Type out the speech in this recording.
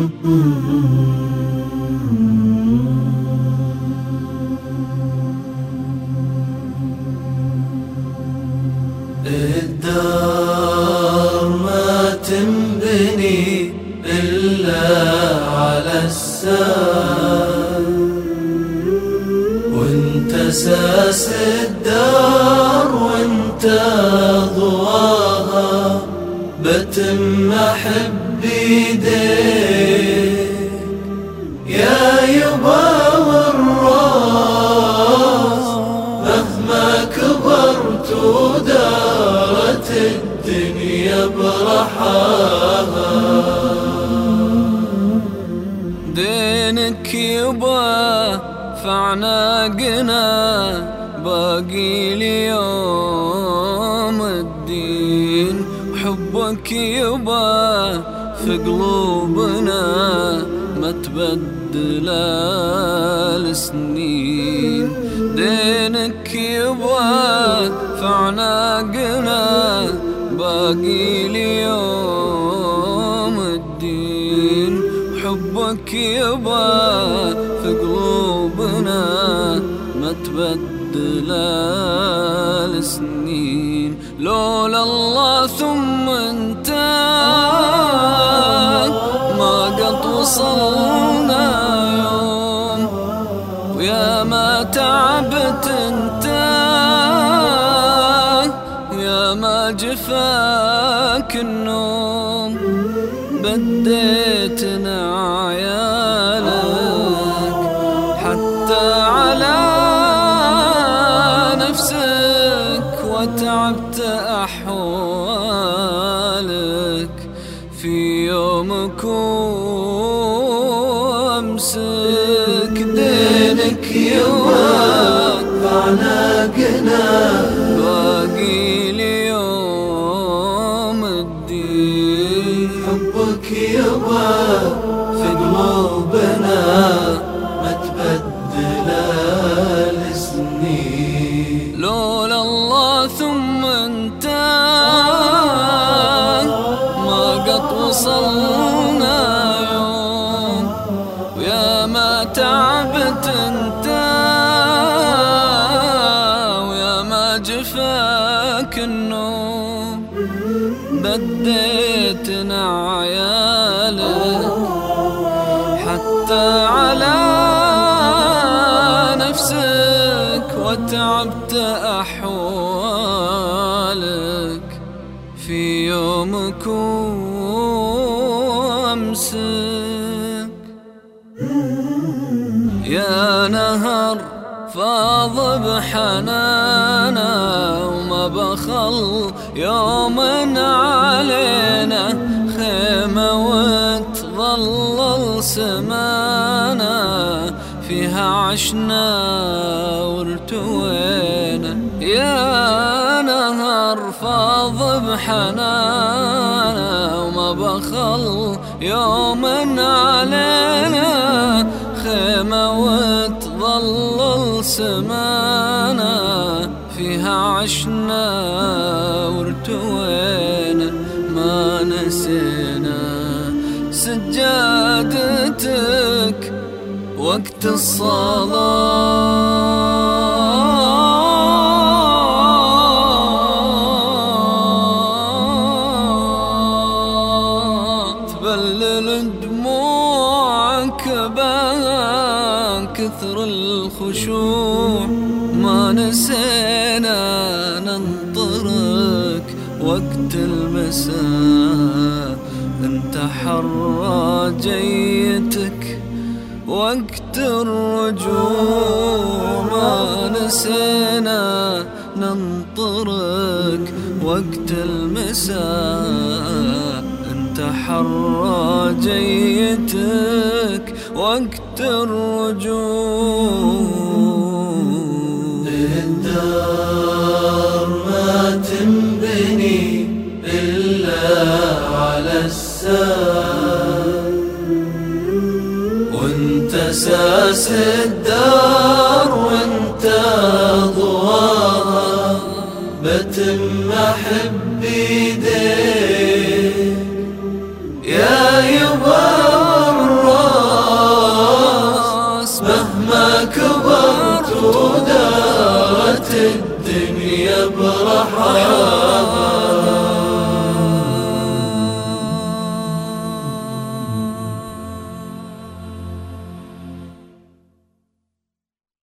الدار ساس الدار وانت ضواها بتم حب يديك يا يبا والراس مهما كبرت ودارت الدنيا برحاها. دينك يبا فعناقنا باقي ليوم الدين حبك يبا في قلوبنا ما تبدل السنين. دينك يبا في عناقنا باقي ليوم الدين. حبك يبا في قلوبنا ما تبدل السنين لولا الله ثم انت ما قد وصلنا يوم. ويا ما تعبت انت يا ما جفاك النوم في يومك وامسك دينك يوم فعناقنا باقي ليوم الدين. حبك يبا في قلوبنا ما تبدل بديتنا عيالك حتى على نفسك وتعبت أحوالك. في يومك وامسك يا نهر فاض بحنانا بخل يوم علينا خيمة وتظلل سمانا فيها عشنا وارتوينا يا نهر فاض بحنانا وما بخل يوم علينا خيمة وتظلل سمانا. فيها عشنا وارتوينا ما نسينا. سجادتك وقت الصلاة تبلل دموعك بان كثر الخشوع. ما نسينا وقت المساء انت حرى جيتك وقت الرجوع ما نسينا ننطرك. وقت المساء انت حرى جيتك وقت الرجوع. الدار الدار وانت ضواها بتم أحب يا يبا الراس مهما كبرت ودارت الدنيا برحمة